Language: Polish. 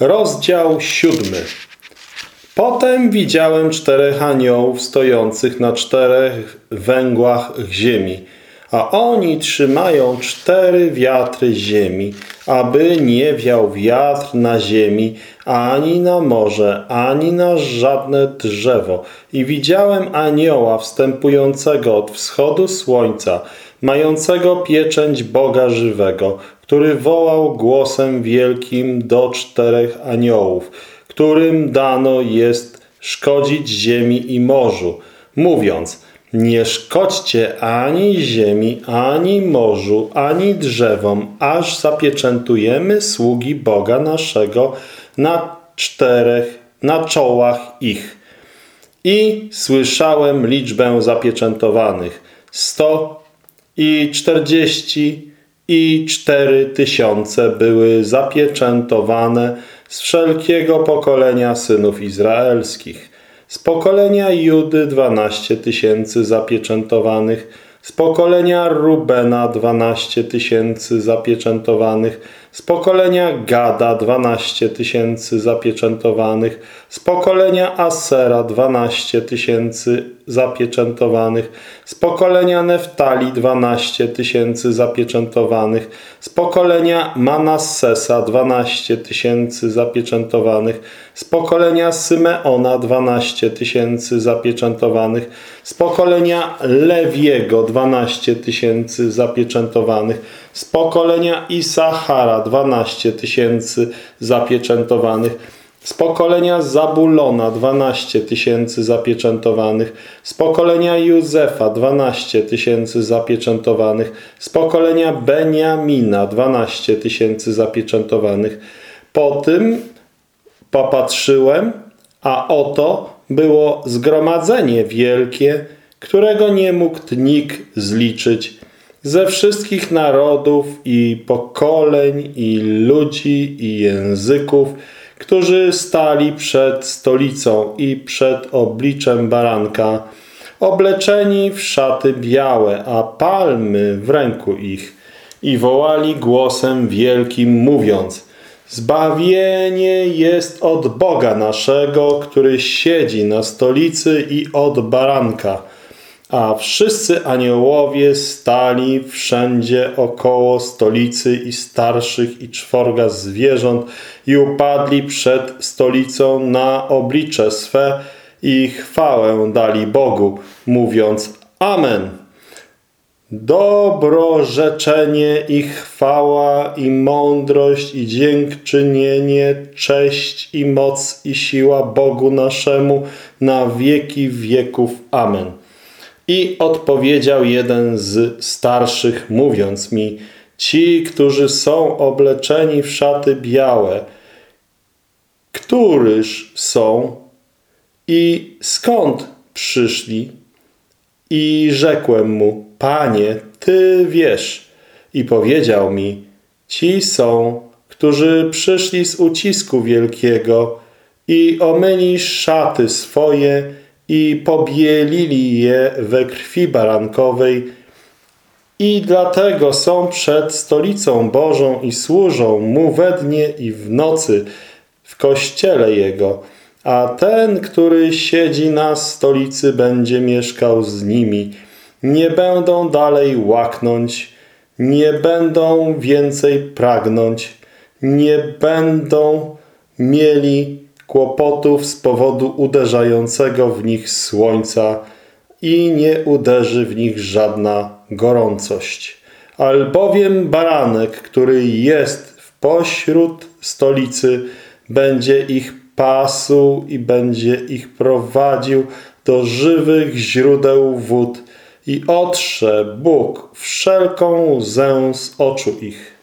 Rozdział siódmy. Potem widziałem czterech aniołów stojących na czterech węgłach ziemi, a oni trzymają cztery wiatry ziemi, aby nie wiał wiatr na ziemi, ani na morze, ani na żadne drzewo. I widziałem anioła wstępującego od wschodu słońca, mającego pieczęć Boga żywego, który wołał głosem wielkim do czterech aniołów, którym dano jest szkodzić ziemi i morzu, mówiąc, nie szkodźcie ani ziemi, ani morzu, ani drzewom, aż zapieczętujemy sługi Boga naszego na czterech, na czołach ich. I słyszałem liczbę zapieczętowanych. Sto i czterdzieści i cztery tysiące były zapieczętowane z wszelkiego pokolenia synów izraelskich. Z pokolenia Judy dwanaście tysięcy zapieczętowanych, z pokolenia Rubena dwanaście tysięcy zapieczętowanych, z pokolenia Gada dwanaście tysięcy zapieczętowanych, z pokolenia Asera dwanaście tysięcy zapieczętowanych, z pokolenia Neftali dwanaście tysięcy zapieczętowanych, z pokolenia Manassesa dwanaście tysięcy zapieczętowanych, z pokolenia Symeona dwanaście tysięcy zapieczętowanych, z pokolenia Lewiego dwanaście tysięcy zapieczętowanych, z pokolenia Isachara dwanaście tysięcy zapieczętowanych, z pokolenia Zabulona 12 tysięcy zapieczętowanych, z pokolenia Józefa 12 tysięcy zapieczętowanych, z pokolenia Beniamina 12 tysięcy zapieczętowanych. Po tym popatrzyłem, a oto było zgromadzenie wielkie, którego nie mógł nikt zliczyć, ze wszystkich narodów i pokoleń, i ludzi, i języków, którzy stali przed stolicą i przed obliczem baranka, obleczeni w szaty białe, a palmy w ręku ich, i wołali głosem wielkim, mówiąc Zbawienie jest od Boga naszego, który siedzi na stolicy i od baranka. A wszyscy aniołowie stali wszędzie około stolicy i starszych i czworga zwierząt i upadli przed stolicą na oblicze swe i chwałę dali Bogu, mówiąc Amen. Dobrorzeczenie i chwała i mądrość i dziękczynienie, cześć i moc i siła Bogu naszemu na wieki wieków. Amen. I odpowiedział jeden z starszych, mówiąc mi, ci, którzy są obleczeni w szaty białe, któryż są i skąd przyszli? I rzekłem mu, Panie, Ty wiesz. I powiedział mi, ci są, którzy przyszli z ucisku wielkiego i omyli szaty swoje i pobielili je we krwi barankowej i dlatego są przed stolicą Bożą i służą Mu we dnie i w nocy w kościele Jego, a ten, który siedzi na stolicy, będzie mieszkał z nimi. Nie będą dalej łaknąć, nie będą więcej pragnąć, nie będą mieli kłopotów z powodu uderzającego w nich słońca i nie uderzy w nich żadna gorącość. Albowiem baranek, który jest w pośród stolicy, będzie ich pasł i będzie ich prowadził do żywych źródeł wód i otrze Bóg wszelką łzę z oczu ich.